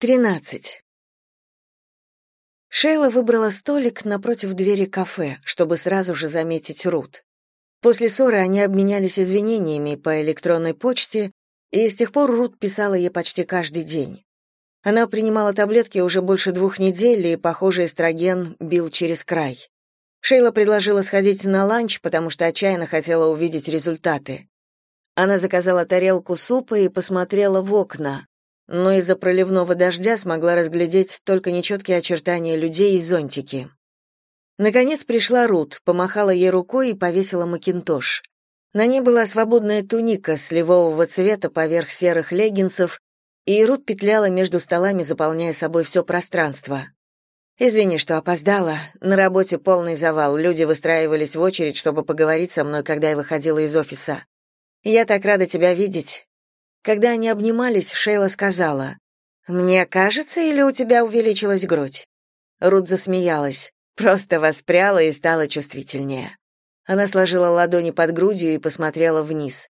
13. Шейла выбрала столик напротив двери кафе, чтобы сразу же заметить Рут. После ссоры они обменялись извинениями по электронной почте, и с тех пор Рут писала ей почти каждый день. Она принимала таблетки уже больше двух недель, и, похоже, эстроген бил через край. Шейла предложила сходить на ланч, потому что отчаянно хотела увидеть результаты. Она заказала тарелку супа и посмотрела в окна, но из-за проливного дождя смогла разглядеть только нечеткие очертания людей и зонтики. Наконец пришла Рут, помахала ей рукой и повесила макинтош. На ней была свободная туника сливового цвета поверх серых леггинсов, и Рут петляла между столами, заполняя собой все пространство. «Извини, что опоздала. На работе полный завал. Люди выстраивались в очередь, чтобы поговорить со мной, когда я выходила из офиса. Я так рада тебя видеть. Когда они обнимались, Шейла сказала, «Мне кажется, или у тебя увеличилась грудь?» Рут засмеялась, просто воспряла и стала чувствительнее. Она сложила ладони под грудью и посмотрела вниз.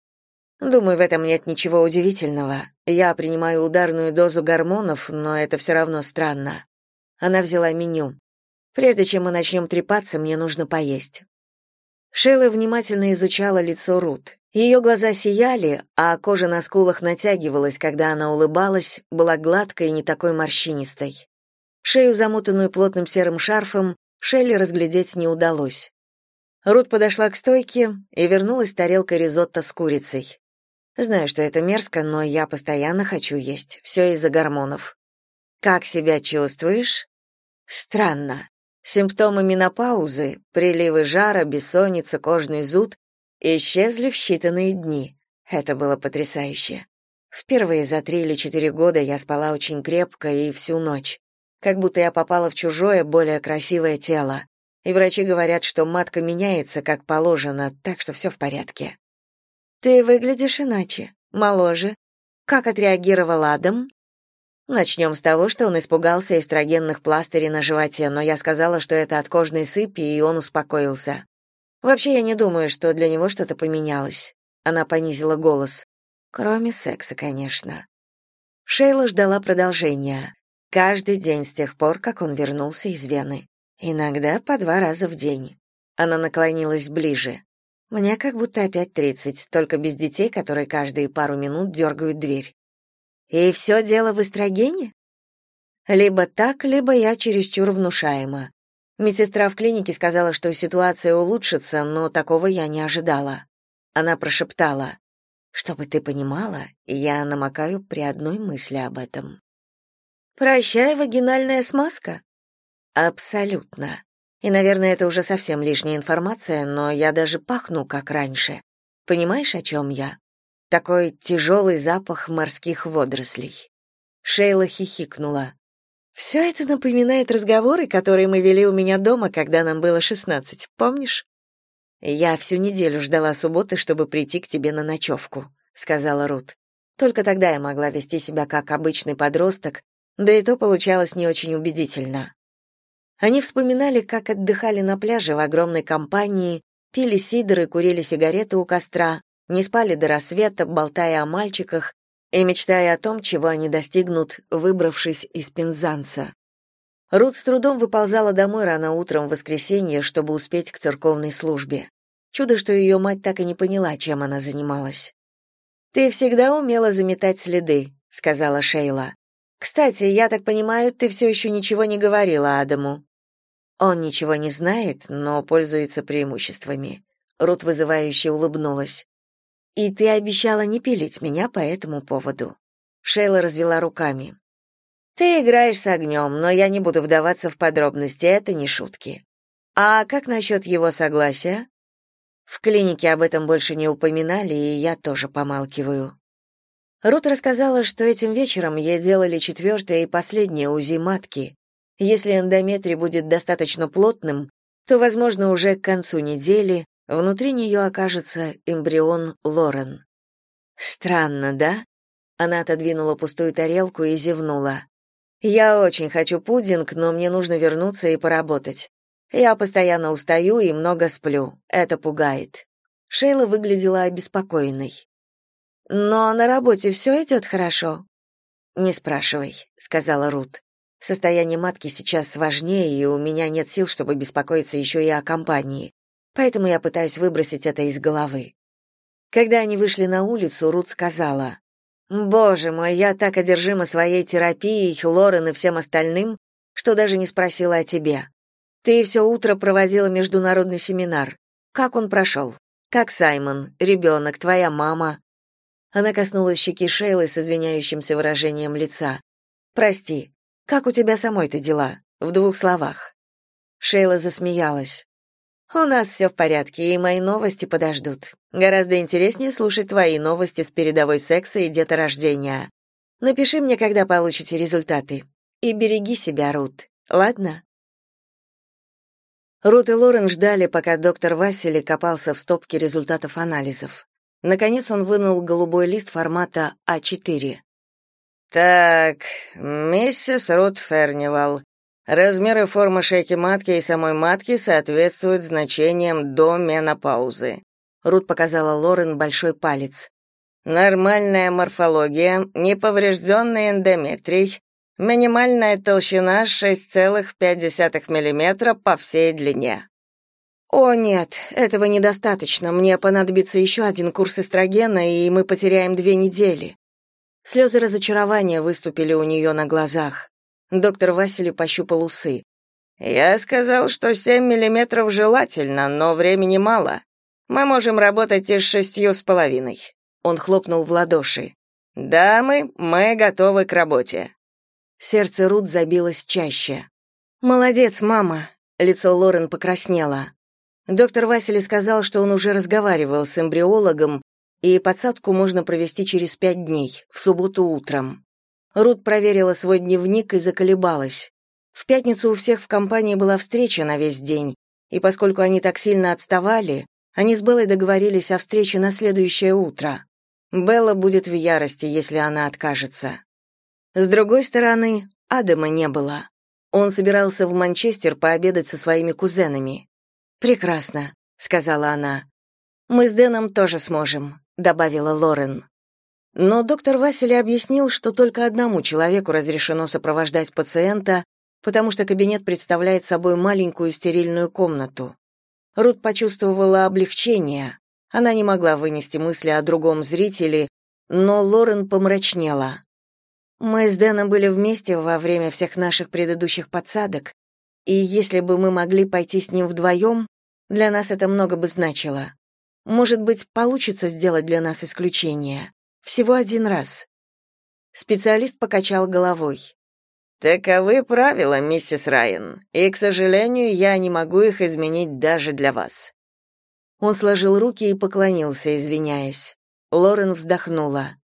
«Думаю, в этом нет ничего удивительного. Я принимаю ударную дозу гормонов, но это все равно странно». Она взяла меню. «Прежде чем мы начнем трепаться, мне нужно поесть». Шейла внимательно изучала лицо Рут. Ее глаза сияли, а кожа на скулах натягивалась, когда она улыбалась, была гладкой и не такой морщинистой. Шею, замотанную плотным серым шарфом, Шелли разглядеть не удалось. Рут подошла к стойке и вернулась тарелкой ризотто с курицей. Знаю, что это мерзко, но я постоянно хочу есть. Все из-за гормонов. Как себя чувствуешь? Странно. Симптомы менопаузы, приливы жара, бессонница, кожный зуд исчезли в считанные дни. Это было потрясающе. Впервые за три или четыре года я спала очень крепко и всю ночь. Как будто я попала в чужое, более красивое тело. И врачи говорят, что матка меняется, как положено, так что все в порядке. Ты выглядишь иначе, моложе. Как отреагировал Адам? Начнем с того, что он испугался эстрогенных пластырей на животе, но я сказала, что это от кожной сыпи, и он успокоился. Вообще, я не думаю, что для него что-то поменялось. Она понизила голос. Кроме секса, конечно. Шейла ждала продолжения. Каждый день с тех пор, как он вернулся из Вены. Иногда по два раза в день. Она наклонилась ближе. Мне как будто опять тридцать, только без детей, которые каждые пару минут дергают дверь. И все дело в эстрогене? Либо так, либо я чересчур внушаема. Медсестра в клинике сказала, что ситуация улучшится, но такого я не ожидала. Она прошептала: "Чтобы ты понимала, я намокаю при одной мысли об этом". Прощай, вагинальная смазка. Абсолютно. И, наверное, это уже совсем лишняя информация, но я даже пахну как раньше. Понимаешь, о чем я? Такой тяжелый запах морских водорослей. Шейла хихикнула. Все это напоминает разговоры, которые мы вели у меня дома, когда нам было шестнадцать, помнишь? Я всю неделю ждала субботы, чтобы прийти к тебе на ночевку», — сказала Рут. Только тогда я могла вести себя как обычный подросток, да и то получалось не очень убедительно. Они вспоминали, как отдыхали на пляже в огромной компании, пили сидр и курили сигареты у костра, не спали до рассвета, болтая о мальчиках, и мечтая о том, чего они достигнут, выбравшись из Пензанса. Рут с трудом выползала домой рано утром в воскресенье, чтобы успеть к церковной службе. Чудо, что ее мать так и не поняла, чем она занималась. «Ты всегда умела заметать следы», — сказала Шейла. «Кстати, я так понимаю, ты все еще ничего не говорила Адаму». «Он ничего не знает, но пользуется преимуществами». Рут вызывающе улыбнулась. И ты обещала не пилить меня по этому поводу. Шейла развела руками. Ты играешь с огнем, но я не буду вдаваться в подробности, это не шутки. А как насчет его согласия? В клинике об этом больше не упоминали, и я тоже помалкиваю. Рут рассказала, что этим вечером ей делали четвертое и последнее УЗИ матки. Если эндометрий будет достаточно плотным, то, возможно, уже к концу недели Внутри нее окажется эмбрион Лорен. Странно, да? Она отодвинула пустую тарелку и зевнула. Я очень хочу пудинг, но мне нужно вернуться и поработать. Я постоянно устаю и много сплю. Это пугает. Шейла выглядела обеспокоенной. Но на работе все идет хорошо. «Не спрашивай», — сказала Рут. «Состояние матки сейчас важнее, и у меня нет сил, чтобы беспокоиться еще и о компании. Поэтому я пытаюсь выбросить это из головы». Когда они вышли на улицу, Рут сказала, «Боже мой, я так одержима своей терапией, Лорен и всем остальным, что даже не спросила о тебе. Ты все утро проводила международный семинар. Как он прошел? Как Саймон, ребенок, твоя мама?» Она коснулась щеки Шейлы с извиняющимся выражением лица. «Прости, как у тебя самой-то дела? В двух словах». Шейла засмеялась. У нас все в порядке, и мои новости подождут. Гораздо интереснее слушать твои новости с передовой секса и деторождения. Напиши мне, когда получите результаты. И береги себя, Рут. Ладно? Рут и Лорен ждали, пока доктор Васили копался в стопке результатов анализов. Наконец он вынул голубой лист формата А4. «Так, миссис Рут Фернивал, Размеры формы шейки матки и самой матки соответствуют значениям до менопаузы. Рут показала Лорен большой палец. Нормальная морфология, неповрежденный эндометрий, минимальная толщина 6,5 мм по всей длине. О нет, этого недостаточно. Мне понадобится еще один курс эстрогена, и мы потеряем две недели. Слезы разочарования выступили у нее на глазах. Доктор Василий пощупал усы. «Я сказал, что семь миллиметров желательно, но времени мало. Мы можем работать и с шестью с половиной». Он хлопнул в ладоши. «Дамы, мы готовы к работе». Сердце Рут забилось чаще. «Молодец, мама!» Лицо Лорен покраснело. Доктор Василий сказал, что он уже разговаривал с эмбриологом, и подсадку можно провести через пять дней, в субботу утром. Рут проверила свой дневник и заколебалась. В пятницу у всех в компании была встреча на весь день, и поскольку они так сильно отставали, они с Беллой договорились о встрече на следующее утро. Белла будет в ярости, если она откажется. С другой стороны, Адама не было. Он собирался в Манчестер пообедать со своими кузенами. «Прекрасно», — сказала она. «Мы с Дэном тоже сможем», — добавила Лорен. Но доктор Василий объяснил, что только одному человеку разрешено сопровождать пациента, потому что кабинет представляет собой маленькую стерильную комнату. Рут почувствовала облегчение. Она не могла вынести мысли о другом зрителе, но Лорен помрачнела. Мы с Дэном были вместе во время всех наших предыдущих подсадок, и если бы мы могли пойти с ним вдвоем, для нас это много бы значило. Может быть, получится сделать для нас исключение. Всего один раз. Специалист покачал головой. Таковы правила, миссис Райан, и, к сожалению, я не могу их изменить даже для вас. Он сложил руки и поклонился, извиняясь. Лорен вздохнула.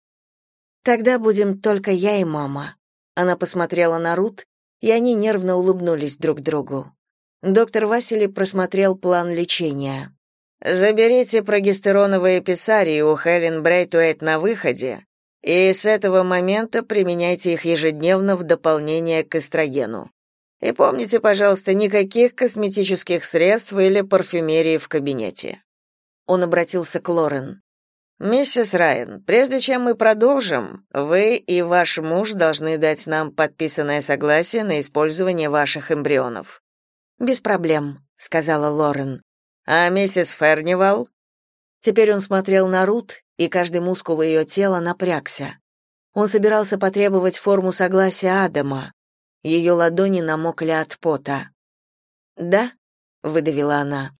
Тогда будем только я и мама. Она посмотрела на Рут, и они нервно улыбнулись друг другу. Доктор Василий просмотрел план лечения. Заберите прогестероновые писарии у Хелен Брейтуэйт на выходе, и с этого момента применяйте их ежедневно в дополнение к эстрогену. И помните, пожалуйста, никаких косметических средств или парфюмерии в кабинете. Он обратился к Лорен. Миссис Райан, прежде чем мы продолжим, вы и ваш муж должны дать нам подписанное согласие на использование ваших эмбрионов. Без проблем, сказала Лорен. А миссис Фернивал? Теперь он смотрел на Рут, и каждый мускул ее тела напрягся. Он собирался потребовать форму согласия Адама. Ее ладони намокли от пота. "Да?" выдавила она.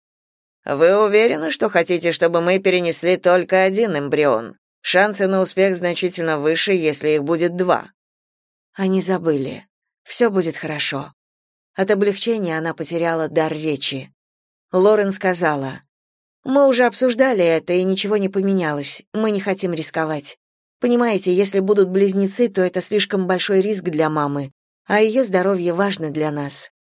Вы уверены, что хотите, чтобы мы перенесли только один эмбрион? Шансы на успех значительно выше, если их будет два. Они забыли. Все будет хорошо. От облегчения она потеряла дар речи. Лорен сказала: "Мы уже обсуждали это, и ничего не поменялось. Мы не хотим рисковать. Понимаете, если будут близнецы, то это слишком большой риск для мамы, а ее здоровье важно для нас".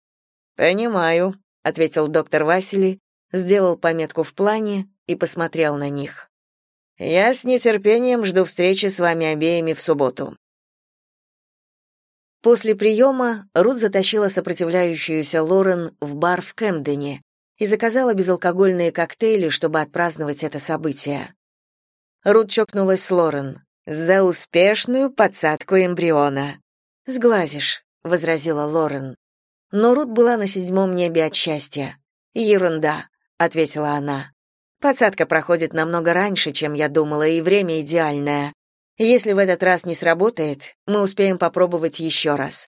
"Понимаю", ответил доктор Василий, сделал пометку в плане и посмотрел на них. Я с нетерпением жду встречи с вами обеими в субботу. После приема Рут затащила сопротивляющуюся Лорен в бар в Кэмдене, и заказала безалкогольные коктейли, чтобы отпраздновать это событие. Рут чокнулась с Лорен. За успешную подсадку эмбриона. Сглазишь, возразила Лорен. Но Рут была на седьмом небе от счастья. Ерунда, ответила она. Подсадка проходит намного раньше, чем я думала, и время идеальное. Если в этот раз не сработает, мы успеем попробовать еще раз.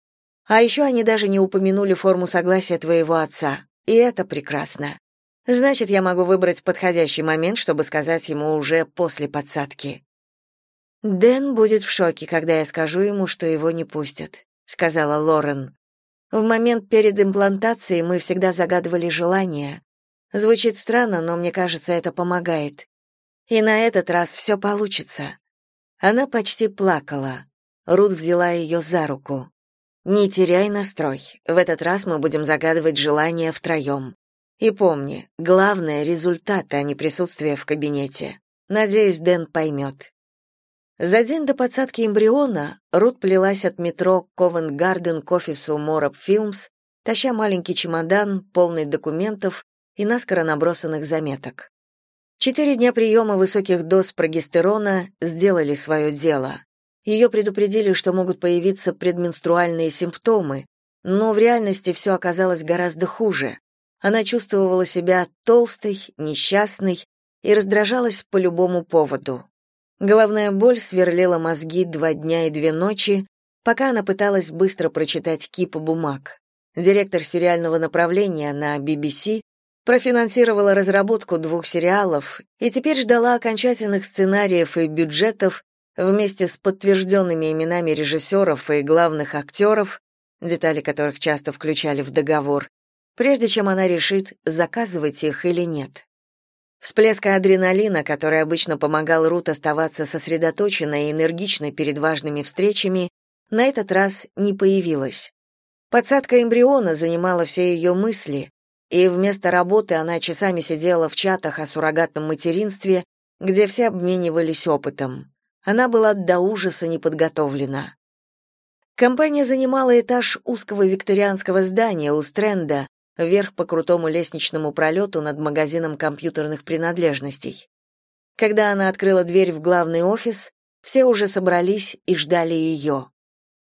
А еще они даже не упомянули форму согласия твоего отца, и это прекрасно. Значит, я могу выбрать подходящий момент, чтобы сказать ему уже после подсадки. Дэн будет в шоке, когда я скажу ему, что его не пустят, сказала Лорен. В момент перед имплантацией мы всегда загадывали желание. Звучит странно, но мне кажется, это помогает. И на этот раз все получится. Она почти плакала. Рут взяла ее за руку. Не теряй настрой. В этот раз мы будем загадывать желание втроем. И помни, главное — результат, а не присутствие в кабинете. Надеюсь, Дэн поймет. За день до подсадки эмбриона Рут плелась от метро Ковент-Гарден к офису Мороб Филмс, таща маленький чемодан, полный документов и наскоро набросанных заметок. Четыре дня приема высоких доз прогестерона сделали свое дело. Ее предупредили, что могут появиться предменструальные симптомы, но в реальности все оказалось гораздо хуже. Она чувствовала себя толстой, несчастной и раздражалась по любому поводу. Головная боль сверлила мозги два дня и две ночи, пока она пыталась быстро прочитать кипу бумаг. Директор сериального направления на BBC профинансировала разработку двух сериалов и теперь ждала окончательных сценариев и бюджетов вместе с подтвержденными именами режиссеров и главных актеров, детали которых часто включали в договор, прежде чем она решит, заказывать их или нет. Всплеска адреналина, который обычно помогал Рут оставаться сосредоточенной и энергичной перед важными встречами, на этот раз не появилась. Подсадка эмбриона занимала все ее мысли, и вместо работы она часами сидела в чатах о суррогатном материнстве, где все обменивались опытом. Она была до ужаса неподготовлена. Компания занимала этаж узкого викторианского здания у Стренда, вверх по крутому лестничному пролету над магазином компьютерных принадлежностей. Когда она открыла дверь в главный офис, все уже собрались и ждали ее.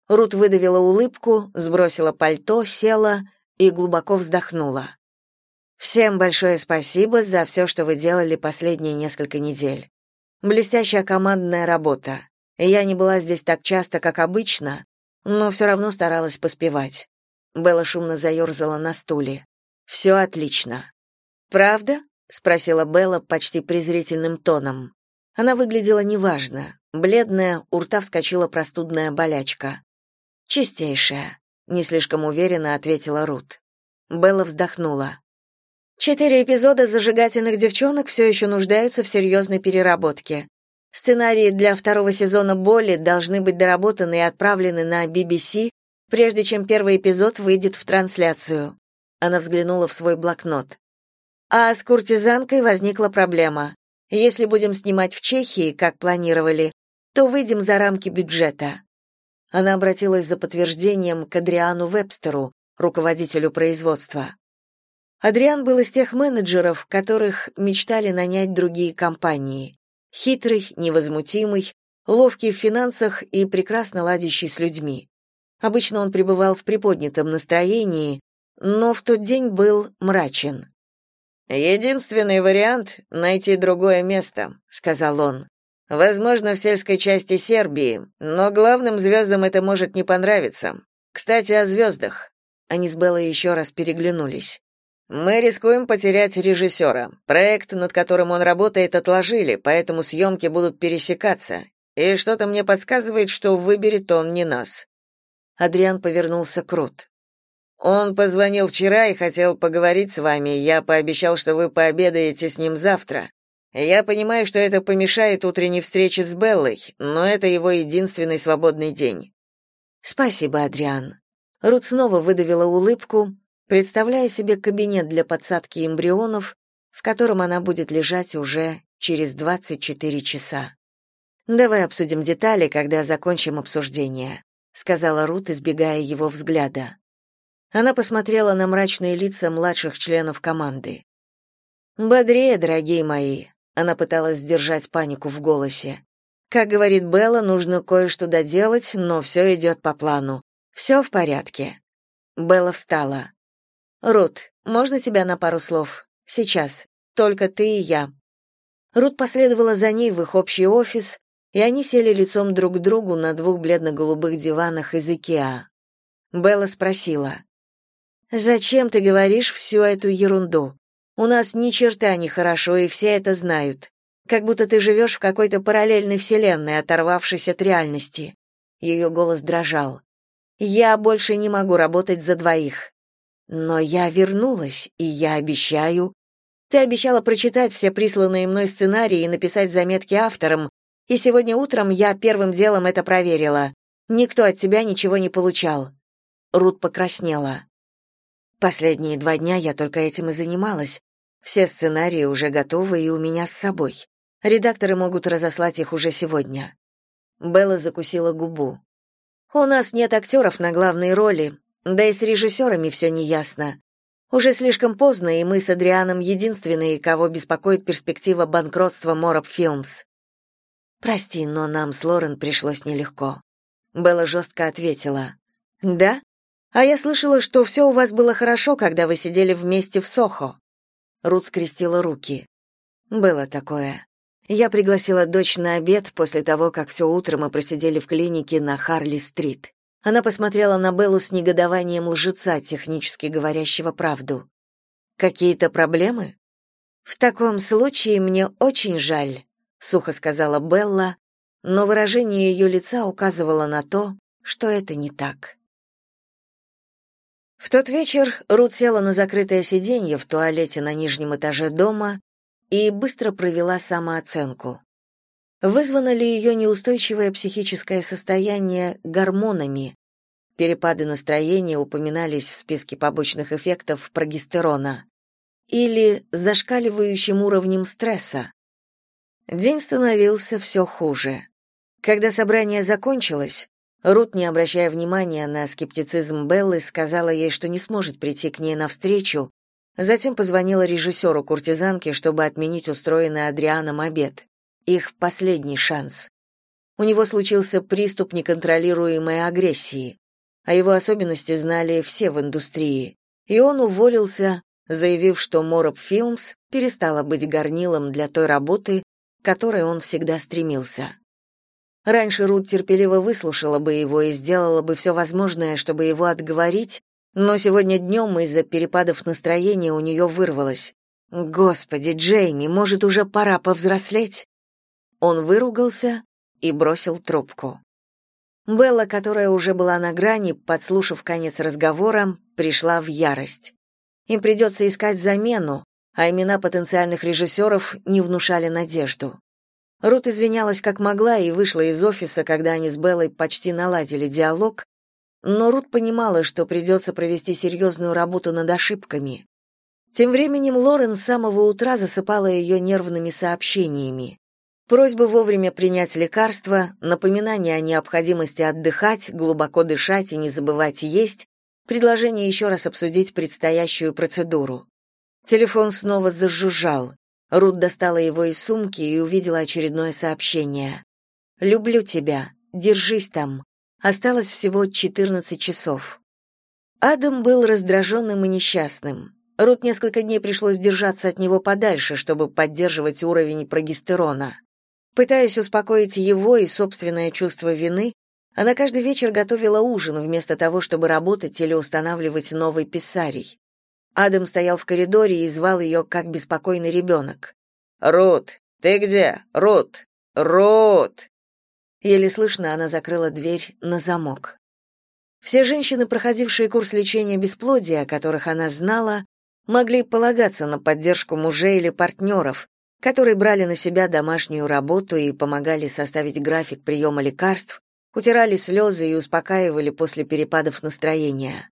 Рут выдавила улыбку, сбросила пальто, села и глубоко вздохнула. Всем большое спасибо за все, что вы делали последние несколько недель. Блестящая командная работа. Я не была здесь так часто, как обычно, но все равно старалась поспевать. Белла шумно заерзала на стуле. «Все отлично». «Правда?» — спросила Белла почти презрительным тоном. Она выглядела неважно. Бледная, у рта вскочила простудная болячка. «Чистейшая», — не слишком уверенно ответила Рут. Белла вздохнула. «Четыре эпизода зажигательных девчонок все еще нуждаются в серьезной переработке. Сценарии для второго сезона «Боли» должны быть доработаны и отправлены на BBC прежде чем первый эпизод выйдет в трансляцию. Она взглянула в свой блокнот. А с куртизанкой возникла проблема. Если будем снимать в Чехии, как планировали, то выйдем за рамки бюджета. Она обратилась за подтверждением к Адриану Вебстеру, руководителю производства. Адриан был из тех менеджеров, которых мечтали нанять другие компании. Хитрый, невозмутимый, ловкий в финансах и прекрасно ладящий с людьми. Обычно он пребывал в приподнятом настроении, но в тот день был мрачен. «Единственный вариант — найти другое место», — сказал он. «Возможно, в сельской части Сербии, но главным звездам это может не понравиться. Кстати, о звездах». Они с Беллой еще раз переглянулись. «Мы рискуем потерять режиссера. Проект, над которым он работает, отложили, поэтому съемки будут пересекаться. И что-то мне подсказывает, что выберет он не нас. Адриан повернулся к Рут. Он позвонил вчера и хотел поговорить с вами. Я пообещал, что вы пообедаете с ним завтра. Я понимаю, что это помешает утренней встрече с Беллой, но это его единственный свободный день. Спасибо, Адриан. Рут снова выдавила улыбку, представляя себе кабинет для подсадки эмбрионов, в котором она будет лежать уже через 24 часа. Давай обсудим детали, когда закончим обсуждение сказала Рут, избегая его взгляда. Она посмотрела на мрачные лица младших членов команды. Бодрее, дорогие мои. Она пыталась сдержать панику в голосе. Как говорит Белла, нужно кое-что доделать, но все идет по плану. Все в порядке. Белла встала. Рут, можно тебя на пару слов? Сейчас. Только ты и я. Рут последовала за ней в их общий офис, и они сели лицом друг к другу на двух бледно-голубых диванах из Икеа. Белла спросила: "Зачем ты говоришь всю эту ерунду? У нас ни черта не хорошо, и все это знают. Как будто ты живешь в какой-то параллельной вселенной, оторвавшись от реальности". Ее голос дрожал. "Я больше не могу работать за двоих. Но я вернулась, и я обещаю, ты обещала прочитать все присланные мной сценарии и написать заметки авторам, и сегодня утром я первым делом это проверила. Никто от тебя ничего не получал. Рут покраснела. Последние два дня я только этим и занималась. Все сценарии уже готовы и у меня с собой. Редакторы могут разослать их уже сегодня. Белла закусила губу. У нас нет актеров на главные роли, да и с режиссерами все неясно. Уже слишком поздно, и мы с Адрианом единственные, кого беспокоит перспектива банкротства Мороб Филмс. Прости, но нам с Лорен пришлось нелегко. Белла жестко ответила. Да? А я слышала, что все у вас было хорошо, когда вы сидели вместе в Сохо. Рут скрестила руки. Было такое. Я пригласила дочь на обед после того, как все утро мы просидели в клинике на Харли-стрит. Она посмотрела на Беллу с негодованием лжеца, технически говорящего правду. Какие-то проблемы? В таком случае мне очень жаль, сухо сказала Белла, но выражение ее лица указывало на то, что это не так. В тот вечер Рут села на закрытое сиденье в туалете на нижнем этаже дома и быстро провела самооценку. Вызвано ли ее неустойчивое психическое состояние гормонами? Перепады настроения упоминались в списке побочных эффектов прогестерона. Или зашкаливающим уровнем стресса. День становился все хуже. Когда собрание закончилось, Рут, не обращая внимания на скептицизм Беллы, сказала ей, что не сможет прийти к ней навстречу, затем позвонила режиссеру куртизанки, чтобы отменить устроенный Адрианом обед их последний шанс. У него случился приступ неконтролируемой агрессии. О его особенности знали все в индустрии, и он уволился, заявив, что Мороб Филмс перестала быть горнилом для той работы, к которой он всегда стремился. Раньше Рут терпеливо выслушала бы его и сделала бы все возможное, чтобы его отговорить, но сегодня днем из-за перепадов настроения у нее вырвалось. «Господи, Джейми, может, уже пора повзрослеть?» Он выругался и бросил трубку. Белла, которая уже была на грани, подслушав конец разговора, пришла в ярость. Им придется искать замену, а имена потенциальных режиссеров не внушали надежду. Рут извинялась как могла и вышла из офиса, когда они с Беллой почти наладили диалог, но Рут понимала, что придется провести серьезную работу над ошибками. Тем временем Лорен с самого утра засыпала ее нервными сообщениями. Просьбы вовремя принять лекарства, напоминания о необходимости отдыхать, глубоко дышать и не забывать есть, предложение еще раз обсудить предстоящую процедуру. Телефон снова зажужжал. Рут достала его из сумки и увидела очередное сообщение. «Люблю тебя. Держись там. Осталось всего 14 часов». Адам был раздраженным и несчастным. Рут несколько дней пришлось держаться от него подальше, чтобы поддерживать уровень прогестерона. Пытаясь успокоить его и собственное чувство вины, она каждый вечер готовила ужин вместо того, чтобы работать или устанавливать новый писарий. Адам стоял в коридоре и звал ее, как беспокойный ребенок. «Рут, ты где? Рут! Рут!» Еле слышно она закрыла дверь на замок. Все женщины, проходившие курс лечения бесплодия, которых она знала, могли полагаться на поддержку мужей или партнеров, которые брали на себя домашнюю работу и помогали составить график приема лекарств, утирали слезы и успокаивали после перепадов настроения.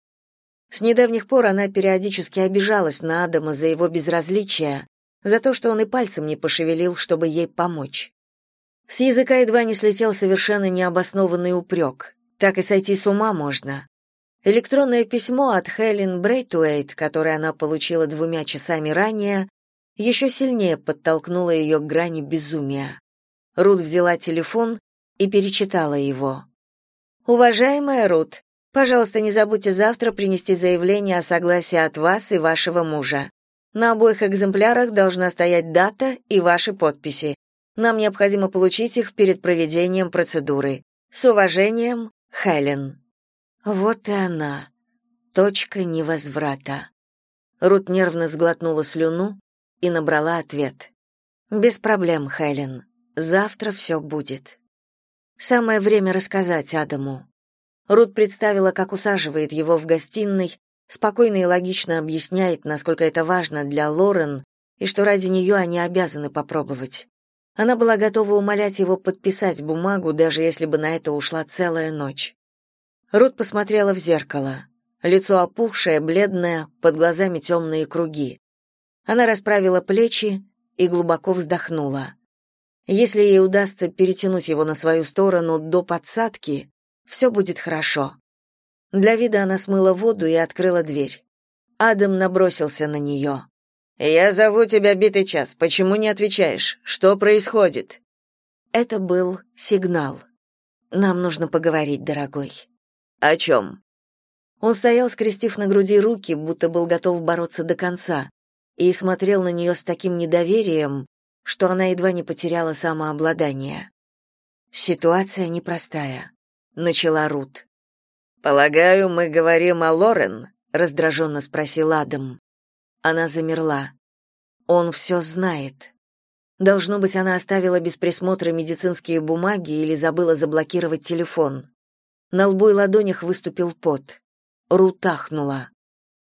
С недавних пор она периодически обижалась на Адама за его безразличие, за то, что он и пальцем не пошевелил, чтобы ей помочь. С языка едва не слетел совершенно необоснованный упрек. Так и сойти с ума можно. Электронное письмо от Хелен Брейтуэйт, которое она получила двумя часами ранее, еще сильнее подтолкнуло ее к грани безумия. Рут взяла телефон и перечитала его. «Уважаемая Рут, пожалуйста, не забудьте завтра принести заявление о согласии от вас и вашего мужа. На обоих экземплярах должна стоять дата и ваши подписи. Нам необходимо получить их перед проведением процедуры. С уважением, Хелен». Вот и она. Точка невозврата. Рут нервно сглотнула слюну и набрала ответ. Без проблем, Хелен. Завтра все будет. Самое время рассказать Адаму. Рут представила, как усаживает его в гостиной, спокойно и логично объясняет, насколько это важно для Лорен и что ради нее они обязаны попробовать. Она была готова умолять его подписать бумагу, даже если бы на это ушла целая ночь. Рут посмотрела в зеркало. Лицо опухшее, бледное, под глазами темные круги. Она расправила плечи и глубоко вздохнула. Если ей удастся перетянуть его на свою сторону до подсадки, все будет хорошо. Для вида она смыла воду и открыла дверь. Адам набросился на нее. «Я зову тебя битый час. Почему не отвечаешь? Что происходит?» Это был сигнал. «Нам нужно поговорить, дорогой». «О чем?» Он стоял, скрестив на груди руки, будто был готов бороться до конца, и смотрел на нее с таким недоверием, что она едва не потеряла самообладание. «Ситуация непростая», — начала Рут. «Полагаю, мы говорим о Лорен?» — раздраженно спросил Адам. Она замерла. Он все знает. Должно быть, она оставила без присмотра медицинские бумаги или забыла заблокировать телефон. На лбу и ладонях выступил пот. Рут ахнула.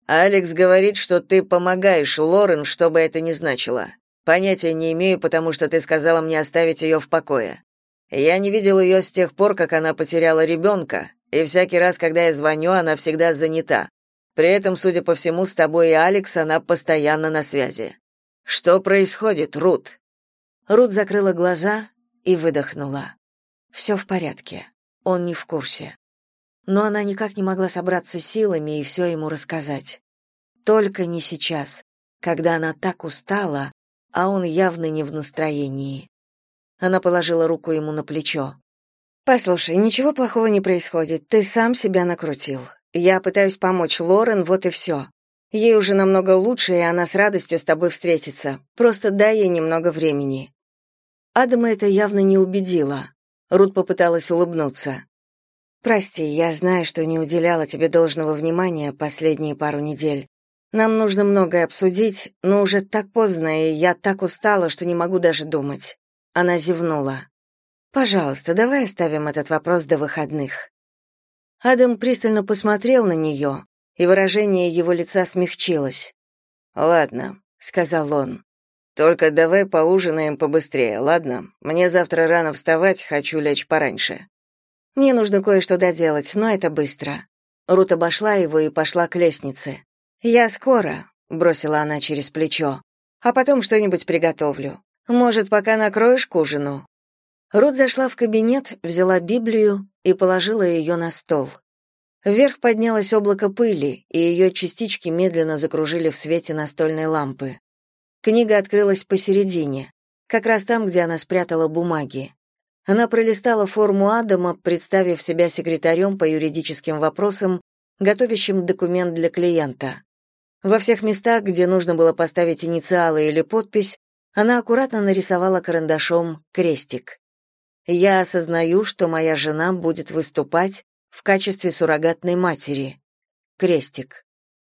«Алекс говорит, что ты помогаешь Лорен, что бы это ни значило. Понятия не имею, потому что ты сказала мне оставить ее в покое. Я не видел ее с тех пор, как она потеряла ребенка, и всякий раз, когда я звоню, она всегда занята. При этом, судя по всему, с тобой и Алекс она постоянно на связи. Что происходит, Рут? Рут закрыла глаза и выдохнула. «Все в порядке. Он не в курсе. Но она никак не могла собраться силами и все ему рассказать. Только не сейчас, когда она так устала, а он явно не в настроении. Она положила руку ему на плечо. Послушай, ничего плохого не происходит. Ты сам себя накрутил. Я пытаюсь помочь Лорен, вот и все. Ей уже намного лучше, и она с радостью с тобой встретится. Просто дай ей немного времени. Адама это явно не убедило. Рут попыталась улыбнуться. Прости, я знаю, что не уделяла тебе должного внимания последние пару недель. Нам нужно многое обсудить, но уже так поздно, и я так устала, что не могу даже думать. Она зевнула. Пожалуйста, давай оставим этот вопрос до выходных. Адам пристально посмотрел на нее, и выражение его лица смягчилось. Ладно, сказал он. Только давай поужинаем побыстрее, ладно? Мне завтра рано вставать, хочу лечь пораньше. Мне нужно кое-что доделать, но это быстро. Рут обошла его и пошла к лестнице. «Я скоро», — бросила она через плечо. «А потом что-нибудь приготовлю. Может, пока накроешь к ужину?» Рут зашла в кабинет, взяла Библию и положила ее на стол. Вверх поднялось облако пыли, и ее частички медленно закружили в свете настольной лампы. Книга открылась посередине, как раз там, где она спрятала бумаги. Она пролистала форму Адама, представив себя секретарем по юридическим вопросам, готовящим документ для клиента. Во всех местах, где нужно было поставить инициалы или подпись, она аккуратно нарисовала карандашом крестик. «Я осознаю, что моя жена будет выступать в качестве суррогатной матери». Крестик.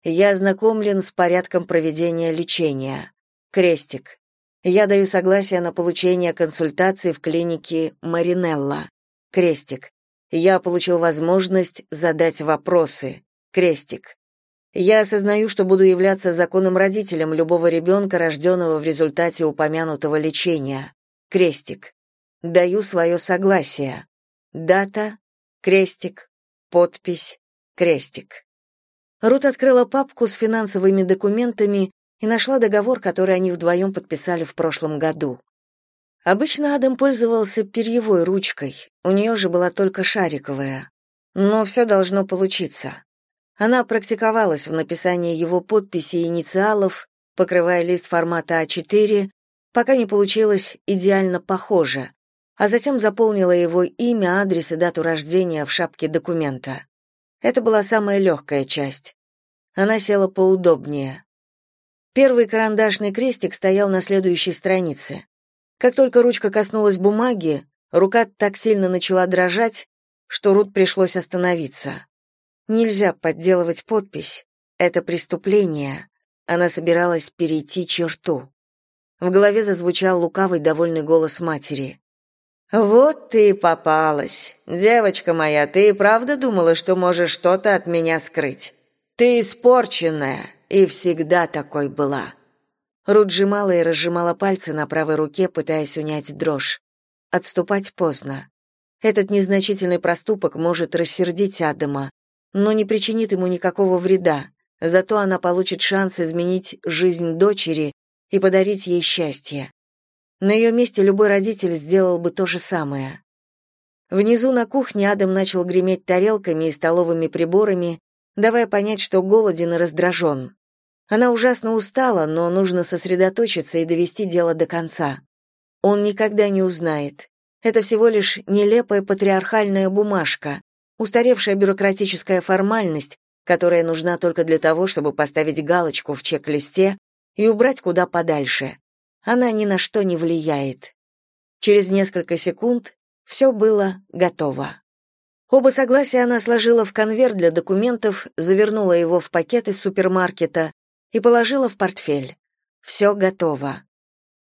«Я ознакомлен с порядком проведения лечения». Крестик. «Я даю согласие на получение консультации в клинике Маринелла». Крестик. «Я получил возможность задать вопросы». Крестик. Я осознаю, что буду являться законным родителем любого ребенка, рожденного в результате упомянутого лечения. Крестик. Даю свое согласие. Дата, крестик, подпись, крестик. Рут открыла папку с финансовыми документами и нашла договор, который они вдвоем подписали в прошлом году. Обычно Адам пользовался перьевой ручкой, у нее же была только шариковая. Но все должно получиться. Она практиковалась в написании его подписи и инициалов, покрывая лист формата А4, пока не получилось идеально похоже, а затем заполнила его имя, адрес и дату рождения в шапке документа. Это была самая легкая часть. Она села поудобнее. Первый карандашный крестик стоял на следующей странице. Как только ручка коснулась бумаги, рука так сильно начала дрожать, что Рут пришлось остановиться. Нельзя подделывать подпись. Это преступление. Она собиралась перейти черту. В голове зазвучал лукавый довольный голос матери. «Вот ты и попалась. Девочка моя, ты и правда думала, что можешь что-то от меня скрыть? Ты испорченная и всегда такой была». Рут сжимала и разжимала пальцы на правой руке, пытаясь унять дрожь. Отступать поздно. Этот незначительный проступок может рассердить Адама, но не причинит ему никакого вреда. Зато она получит шанс изменить жизнь дочери и подарить ей счастье. На ее месте любой родитель сделал бы то же самое. Внизу на кухне Адам начал греметь тарелками и столовыми приборами, давая понять, что голоден и раздражен. Она ужасно устала, но нужно сосредоточиться и довести дело до конца. Он никогда не узнает. Это всего лишь нелепая патриархальная бумажка, устаревшая бюрократическая формальность, которая нужна только для того, чтобы поставить галочку в чек-листе и убрать куда подальше она ни на что не влияет. Через несколько секунд все было готово. Оба согласия она сложила в конверт для документов, завернула его в пакет из супермаркета и положила в портфель. Все готово.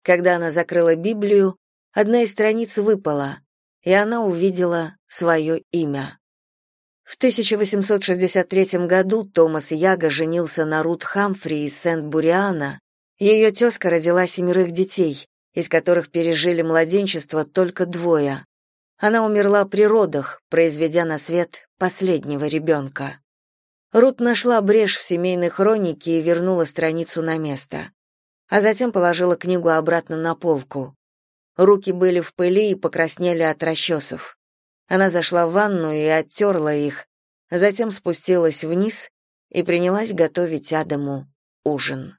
Когда она закрыла Библию, одна из страниц выпала, и она увидела свое имя. В 1863 году Томас Яга женился на Рут Хамфри из Сент-Буриана, ее тезка родила семерых детей, из которых пережили младенчество только двое. Она умерла при родах, произведя на свет последнего ребенка. Рут нашла брешь в семейной хронике и вернула страницу на место. А затем положила книгу обратно на полку. Руки были в пыли и покраснели от расчесов. Она зашла в ванну и оттерла их, затем спустилась вниз и принялась готовить Адаму ужин.